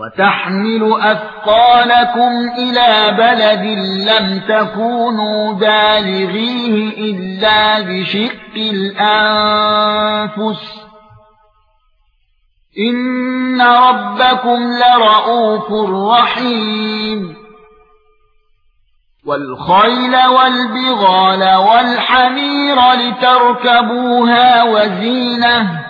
وتحمل أثقالكم إلى بلد لم تكونوا بالغيه إلا بشق الأنفس. إن ربكم لرؤوف رحيم. والخيل والبغال والحمير لتركبوها وزينة.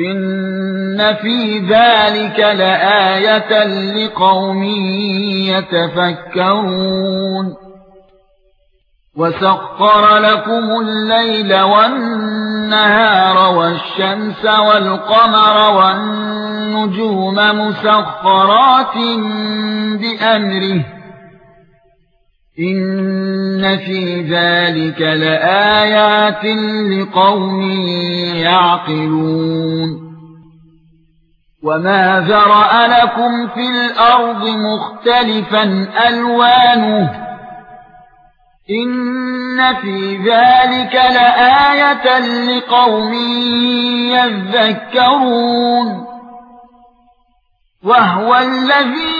ان في ذلك لآية لقوم يتفكرون وسخر لكم الليل والنهار والشمس والقمر والنجوم مسخرات بأمره ان في ذلك لآيات لقوم يعقلون وما ذرأ لكم في الأرض مختلفا ألوانه ان في ذلك لآية لقوم يذكرون وهو الذي